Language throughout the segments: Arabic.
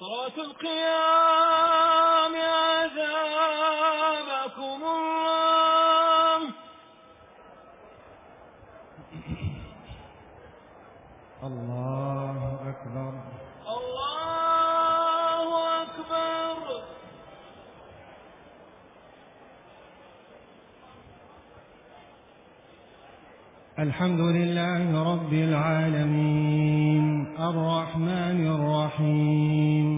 صلاة القيام عذابكم الله. الله أكبر. الله أكبر. الحمد لله رب العالمين. الرحمن الرحيم.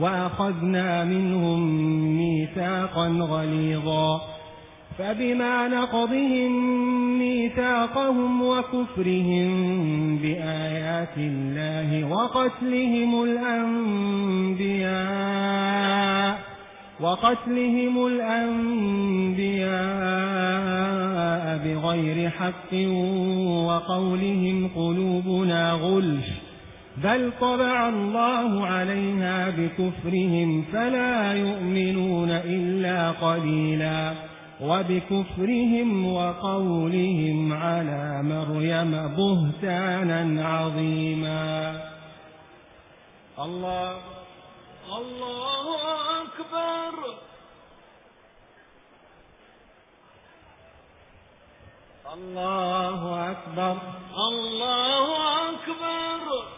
وأخذنا منهم ميثاقا غليظا فبما نقضهم ميثاقهم وكفرهم بآيات الله وقتلهم الأنبياء وقتلهم الأنبياء بغير حق وقولهم قلوبنا غلش بل طبع الله عليها بكفرهم فلا يؤمنون إلا قليلا وبكفرهم وقولهم على مريم بهتانا عظيما الله الله أكبر الله أكبر الله أكبر, الله أكبر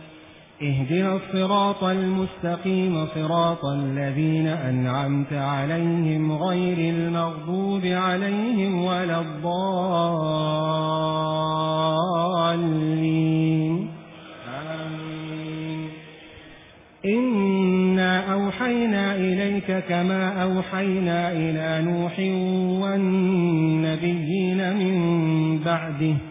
اهدنا الصراط المستقيم صراط الذين أنعمت عليهم غير المغضوب عليهم ولا الضالين. آمين. إنا أوحينا إليك كما أوحينا إلى نوح والنبيين من بعده.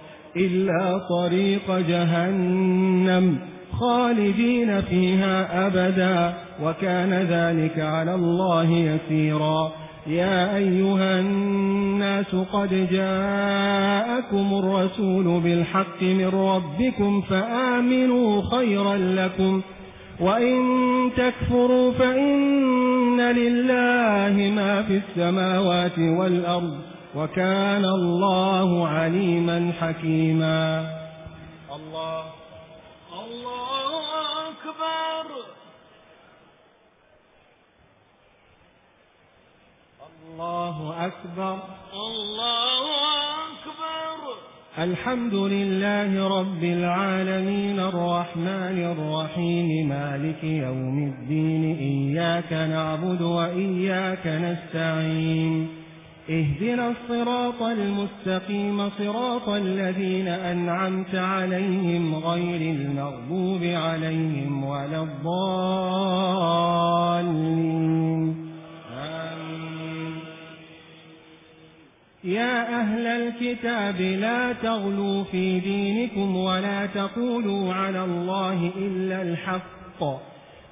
إلا طريق جهنم خالدين فيها أبدا وكان ذلك على الله يسيرا. يا أيها الناس قد جاءكم الرسول بالحق من ربكم فآمنوا خيرا لكم وإن تكفروا فإن لله ما في السماوات والأرض وكان الله عليما حكيما. الله الله أكبر. الله أكبر. الله أكبر. الحمد لله رب العالمين الرحمن الرحيم مالك يوم الدين إياك نعبد وإياك نستعين. اهدنا الصراط المستقيم صراط الذين أنعمت عليهم غير المغبوب عليهم ولا الضالين. آمين. يا أهل الكتاب لا تغلوا في دينكم ولا تقولوا على الله إلا الحق.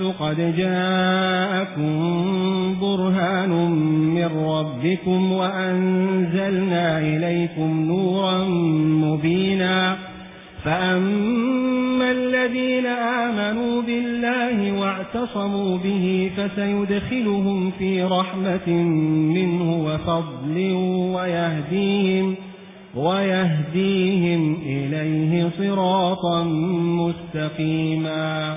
الناس قد جاءكم برهان من ربكم وأنزلنا إليكم نورا مبينا فأما الذين آمنوا بالله واعتصموا به فسيدخلهم في رحمة منه وفضل ويهديهم ويهديهم إليه صراطا مستقيما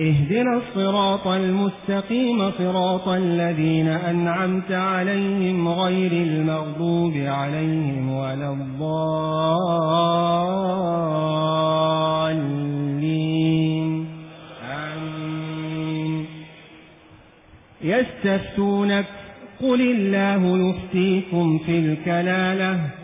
اهدنا الصراط المستقيم صراط الذين أنعمت عليهم غير المغضوب عليهم ولا الضالين. آمين. يستفتونك قل الله يفتيكم في الكلالة.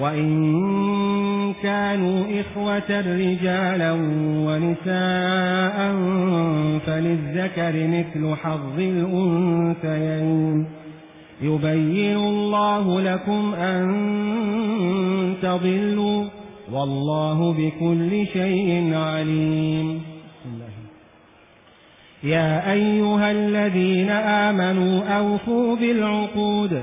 وإن كانوا إخوة رجالا ونساء فللذكر مثل حظ الأنثيين يبين الله لكم أن تضلوا والله بكل شيء عليم يا أيها الذين آمنوا أوفوا بالعقود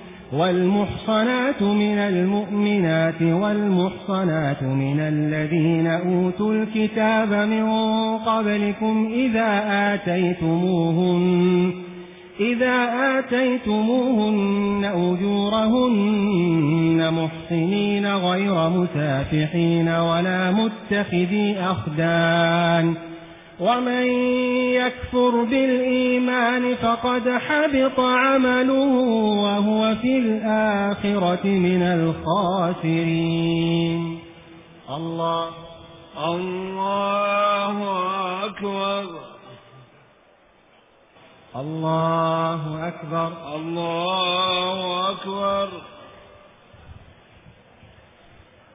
والمحصنات من المؤمنات والمحصنات من الذين أوتوا الكتاب من قبلكم إذا آتيتموهن إذا آتيتموهن أجورهن محصنين غير متافحين ولا متخذي أخدان. ومن يكفر بالإيمان فقد حبط عمله وهو في الآخرة من الخاسرين الله الله أكبر. الله أكبر. الله أكبر, الله أكبر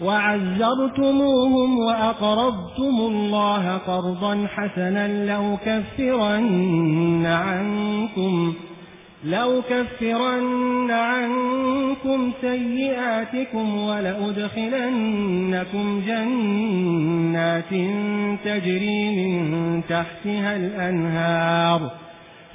وعزرتموهم وأقرضتم الله قرضا حسنا لو كفرن عنكم لو كفرن عنكم سيئاتكم ولأدخلنكم جنات تجري من تحتها الأنهار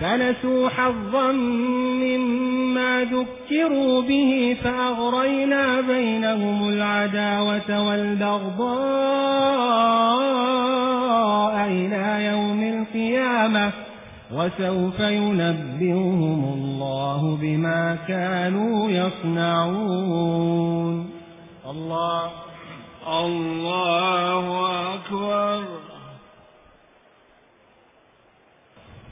فنسوا حظا مما ذكروا به فأغرينا بينهم العداوة والبغضاء إلى يوم القيامة وسوف ينبئهم الله بما كانوا يصنعون الله الله أكبر.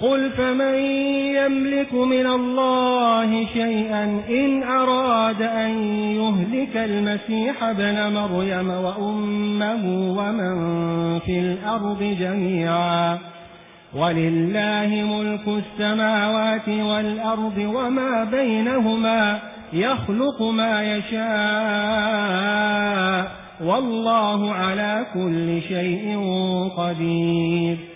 قل فمن يملك من الله شيئا إن أراد أن يهلك المسيح بن مريم وأمه ومن في الأرض جميعا ولله ملك السماوات والأرض وما بينهما يخلق ما يشاء والله على كل شيء قدير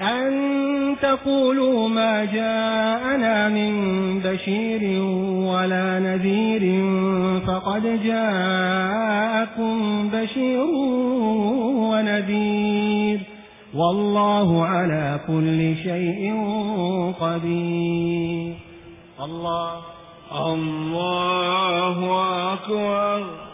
أن تقولوا ما جاءنا من بشير ولا نذير فقد جاءكم بشير ونذير والله على كل شيء قدير. الله الله أكبر.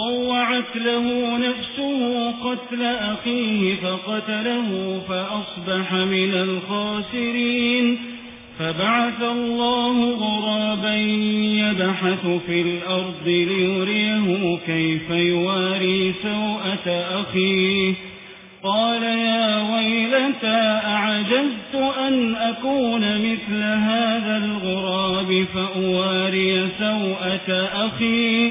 فطوعت له نفسه قتل أخيه فقتله فأصبح من الخاسرين فبعث الله غرابا يبحث في الأرض ليريه كيف يواري سوءة أخيه. قال يا ويلتا أعجزت أن أكون مثل هذا الغراب فأواري سوءة أخيه.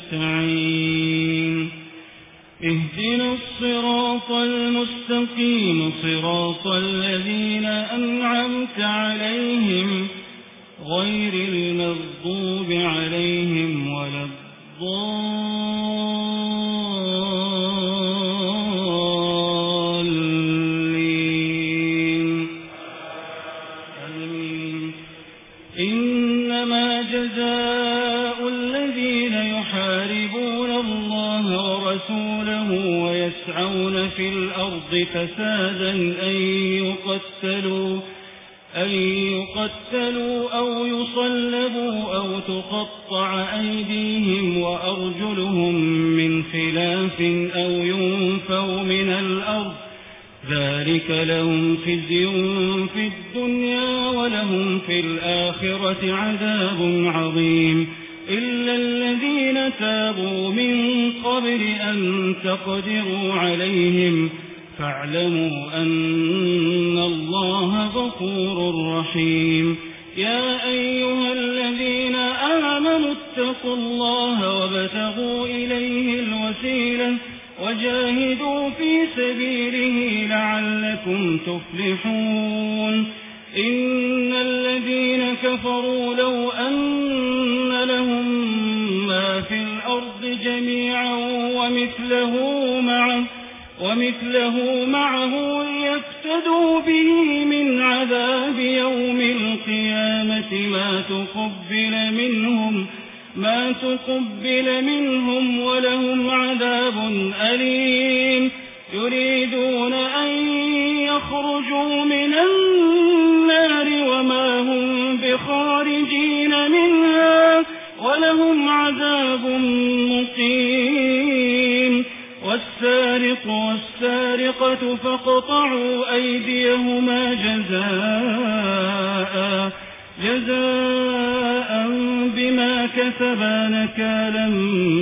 كسبا نكالا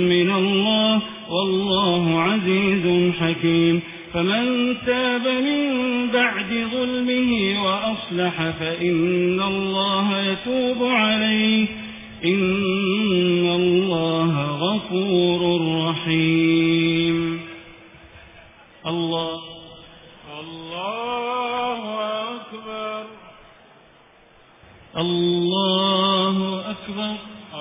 من الله والله عزيز حكيم فمن تاب من بعد ظلمه وأصلح فإن الله يتوب عليه إن الله غفور رحيم الله الله أكبر الله أكبر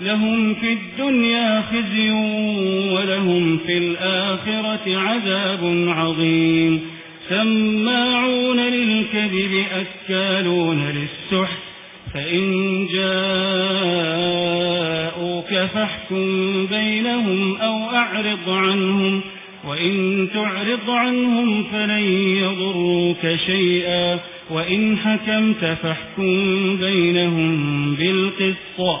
لهم في الدنيا خزي ولهم في الآخرة عذاب عظيم. سماعون للكذب أكالون للسحر فإن جاءوك فاحكم بينهم أو أعرض عنهم. وإن تعرض عنهم فلن يضروك شيئا. وإن حكمت فاحكم بينهم بالقصة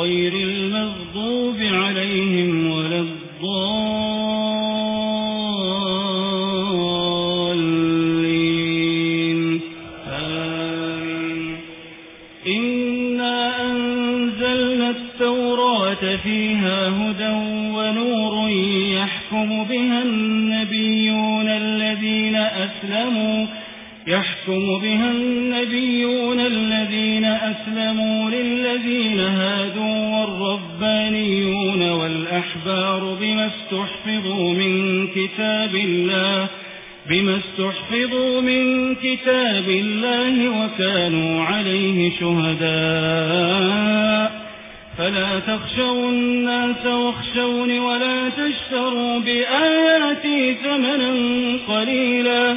غير المغضوب عليهم ولا الضالين. آمين. إنا أنزلنا التوراة فيها هدى ونور يحكم بها النبيون الذين أسلموا يحكم بها النبيون الذين أسلموا للذين هادوا والربانيون والأحبار بما استحفظوا من كتاب الله بما استحفظوا من كتاب الله وكانوا عليه شهداء. فلا تخشوا الناس واخشون ولا تشتروا بآياتي ثمنا قليلا.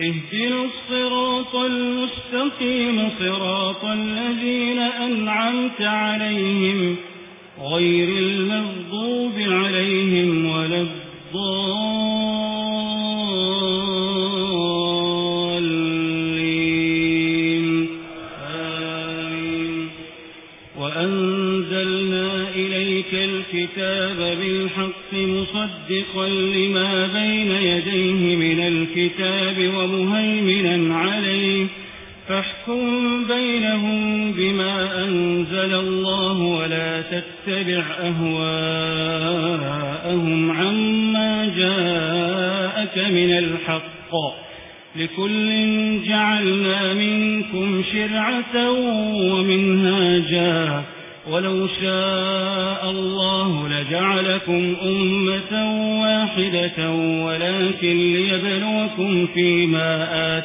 اهدنا الصراط المستقيم صراط الذين أنعمت عليهم غير المغضوب عليهم ولا الضالين. آمين. وأنزلنا إليك الكتاب بالحق مصدقا لما بين يديه من الكتاب ومهيمنا عليه فاحكم بينهم بما أنزل الله ولا تتبع أهواءهم عما جاءك من الحق لكل جعلنا منكم شرعه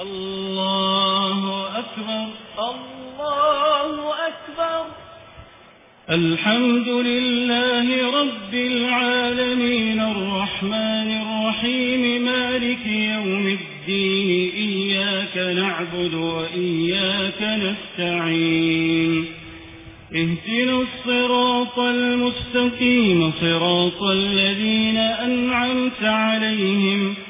الله أكبر الله أكبر الحمد لله رب العالمين الرحمن الرحيم مالك يوم الدين إياك نعبد وإياك نستعين اهتنا الصراط المستقيم صراط الذين أنعمت عليهم وإياك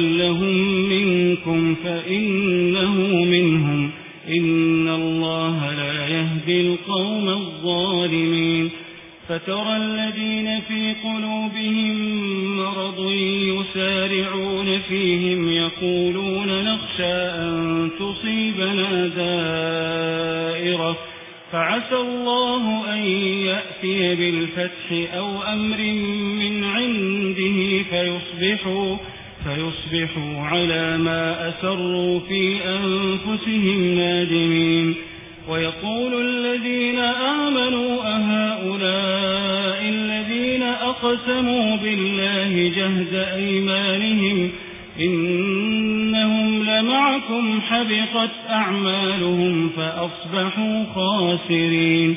لهم منكم فإنه منهم. إن الله لا يهدي القوم الظالمين. فترى الذين في قلوبهم مرض يسارعون فيهم يقولون نخشى أن تصيبنا دائرة. فعسى الله أن يأتي بالفتح أو أمر من عنده فيصبحوا فيصبحوا على ما أسروا في أنفسهم نادمين. ويقول الذين آمنوا أهؤلاء الذين أقسموا بالله جهد أيمانهم إنهم لمعكم حبقت أعمالهم فأصبحوا خاسرين.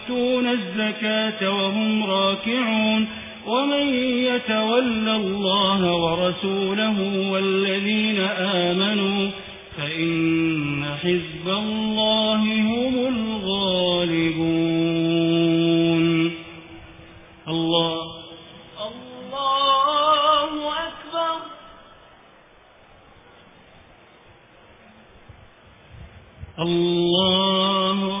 يؤتون الزكاة وهم راكعون ومن يتولى الله ورسوله والذين آمنوا فإن حزب الله هم الغالبون. الله. الله أكبر. الله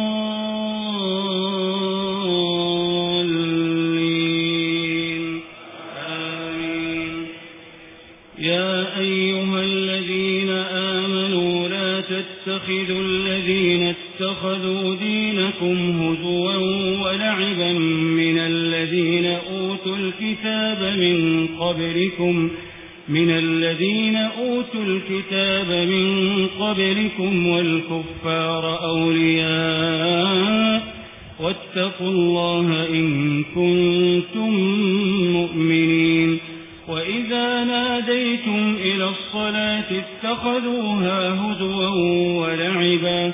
يأتكم هدوا ولعبا من الذين أوتوا الكتاب من قبلكم من الذين أوتوا الكتاب من قبلكم والكفار أولياء. واتقوا الله إن كنتم مؤمنين. وإذا ناديتم إلى الصلاة اتخذوها هزوا ولعبا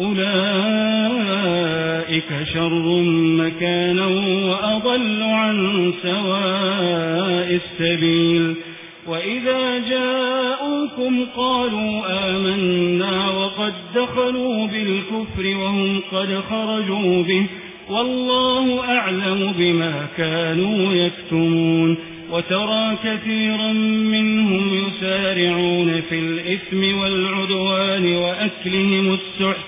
أولئك شر مكانا وأضل عن سواء السبيل وإذا جاءوكم قالوا آمنا وقد دخلوا بالكفر وهم قد خرجوا به والله أعلم بما كانوا يكتمون وترى كثيرا منهم يسارعون في الإثم والعدوان وأكلهم السحت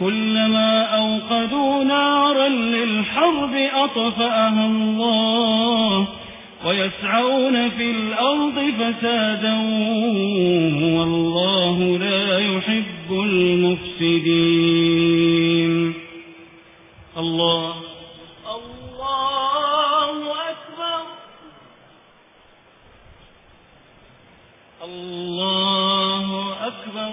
كلما أوقدوا نارا للحرب أطفأها الله ويسعون في الأرض فسادا والله لا يحب المفسدين. الله. الله أكبر. الله أكبر.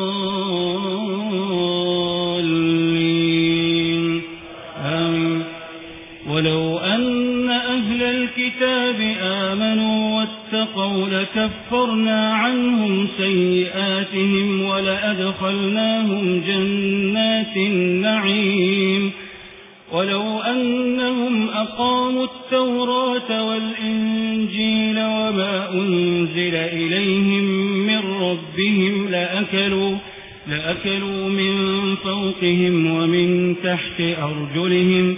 كفرنا عنهم سيئاتهم ولأدخلناهم جنات النعيم. ولو أنهم أقاموا التوراة والإنجيل وما أنزل إليهم من ربهم لأكلوا لأكلوا من فوقهم ومن تحت أرجلهم.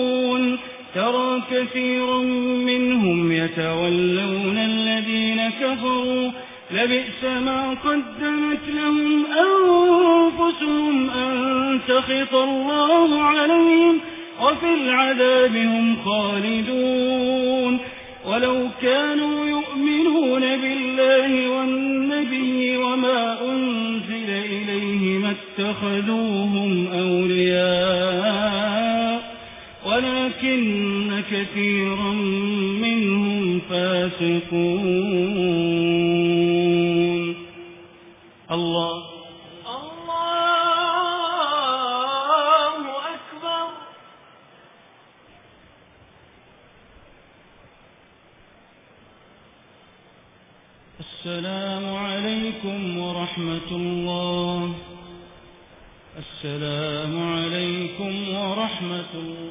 ترى كثيرا منهم يتولون الذين كفروا لبئس ما قدمت لهم أنفسهم أن تخط الله عليهم وفي العذاب هم خالدون. ولو كانوا يؤمنون بالله والنبي وما أنزل إليهم اتخذوهم أولياء. ولكن كثيرا منهم فاسقون. الله. الله أكبر. السلام عليكم ورحمة الله. السلام عليكم ورحمة الله.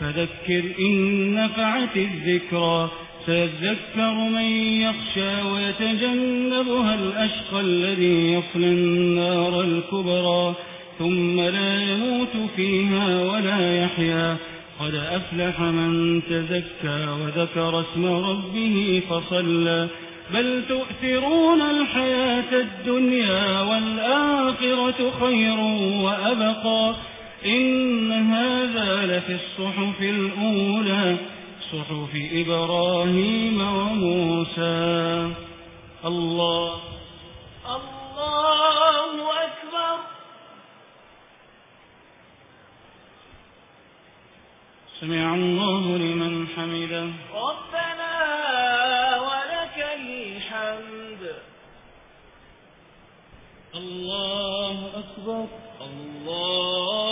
فذكر إن نفعت الذكرى سيذكر من يخشى ويتجنبها الأشقى الذي يصل النار الكبرى ثم لا يموت فيها ولا يحيا. قد أفلح من تزكى وذكر اسم ربه فصلى. بل تؤثرون الحياة الدنيا والآخرة خير وأبقى. إن هذا لفي الصحف الأولى صحف إبراهيم وموسى. الله. الله أكبر. سمع الله لمن حمده. ربنا ولك الحمد. الله أكبر. الله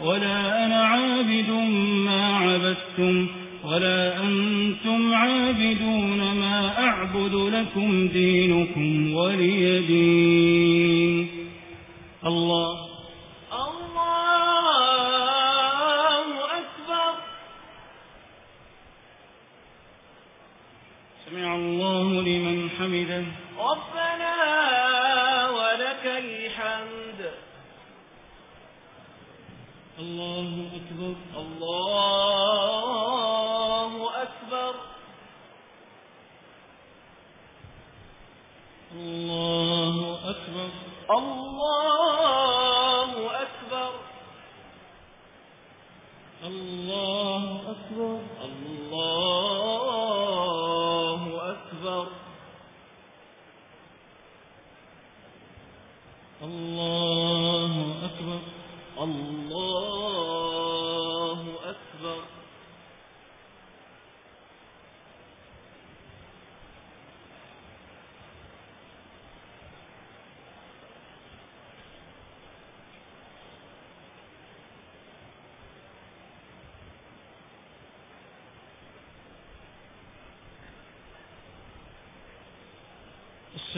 ولا أنا عابد ما عبدتم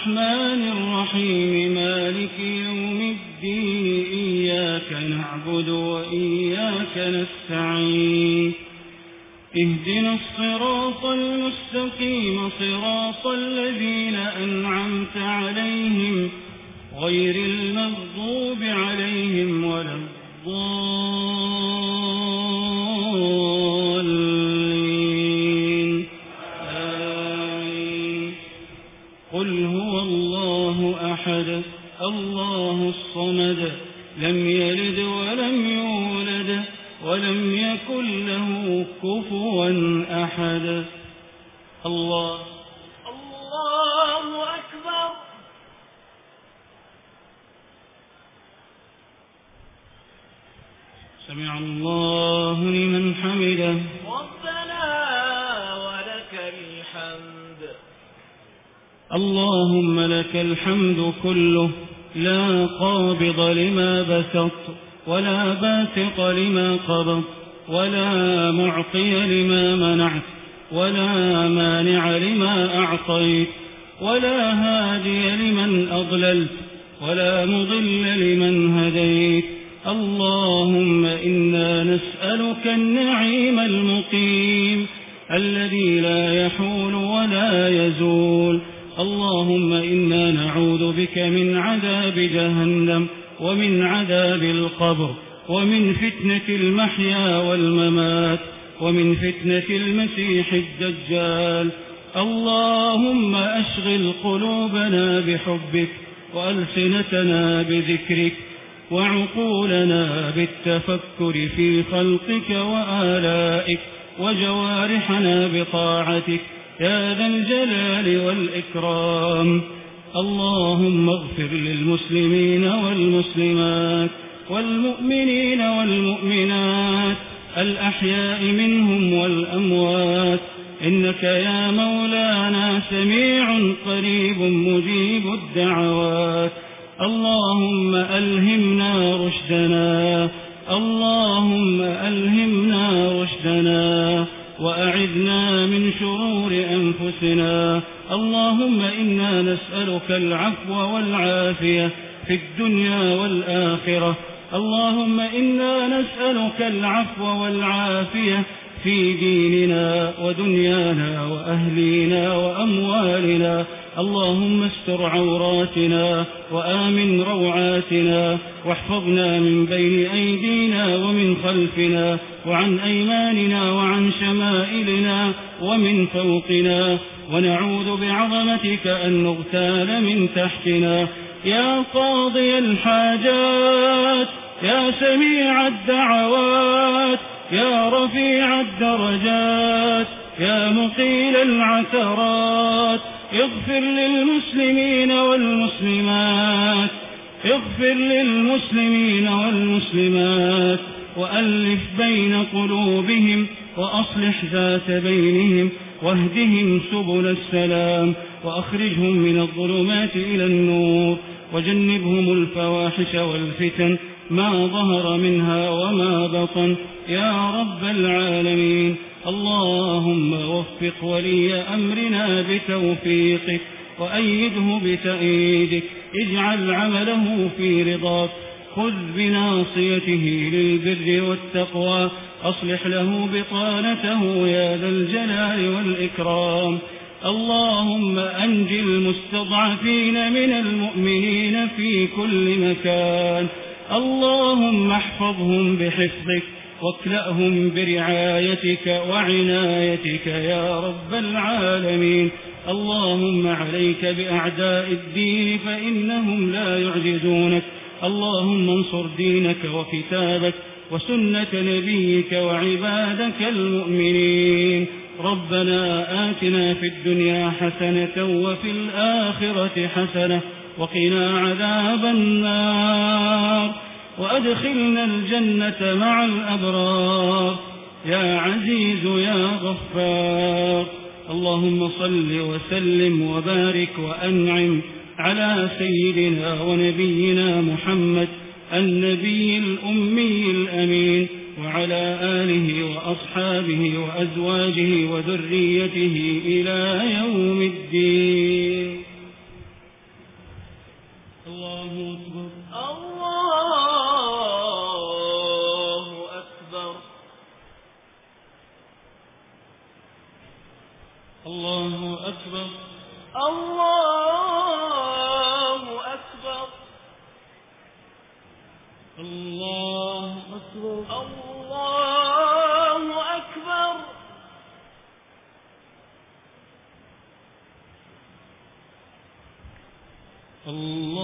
الرحمن الرحيم. موافق لما قبض ولا معطي لما منعت ولا مانع لما أعطيت ولا هادي لمن أضللت ولا مضل لمن ألسنتنا بذكرك وعقولنا بالتفكر في خلقك وآلائك وجوارحنا بطاعتك يا ذا الجلال والإكرام. اللهم اغفر للمسلمين والمسلمات والمؤمنين والمؤمنات الأحياء منهم والأموات إنك يا مولانا سميع قريب مجيب الدعوات. اللهم ألهمنا رشدنا. اللهم ألهمنا رشدنا. وأعذنا من شرور أنفسنا. اللهم إنا نسألك العفو والعافية في الدنيا والآخرة. اللهم إنا نسألك العفو والعافية في ديننا ودنيانا وأهلينا وأموالنا. اللهم استر عوراتنا وآمن روعاتنا واحفظنا من بين أيدينا ومن خلفنا وعن أيماننا وعن شمائلنا ومن فوقنا. ونعوذ بعظمتك أن نغتال من تحتنا. يا قاضي الحاجات يا سميع الدعوات يا رفيع الدرجات يا مقيل العثرات اغفر للمسلمين والمسلمات اغفر للمسلمين والمسلمات وألف بين قلوبهم وأصلح ذات بينهم واهدهم سبل السلام وأخرجهم من الظلمات إلى النور وجنبهم الفواحش والفتن ما ظهر منها وما بطن. يا رب العالمين اللهم وفق ولي أمرنا بتوفيقك وأيده بتأييدك. اجعل عمله في رضاك. خذ بناصيته للبر والتقوى. أصلح له بطانته يا ذا الجلال والإكرام. اللهم أنجي المستضعفين من المؤمنين في كل مكان. اللهم احفظهم بحفظك واكلأهم برعايتك وعنايتك يا رب العالمين. اللهم عليك بأعداء الدين فإنهم لا يعجزونك. اللهم انصر دينك وكتابك وسنة نبيك وعبادك المؤمنين. ربنا آتنا في الدنيا حسنة وفي الآخرة حسنة وقنا عذاب النار وأدخلنا الجنة مع الأبرار. يا عزيز يا غفار. اللهم صل وسلم وبارك وأنعم على سيدنا ونبينا محمد النبي الأمي الأمين وعلى آله وأصحابه وأزواجه وذريته إلى يوم الدين. اللہ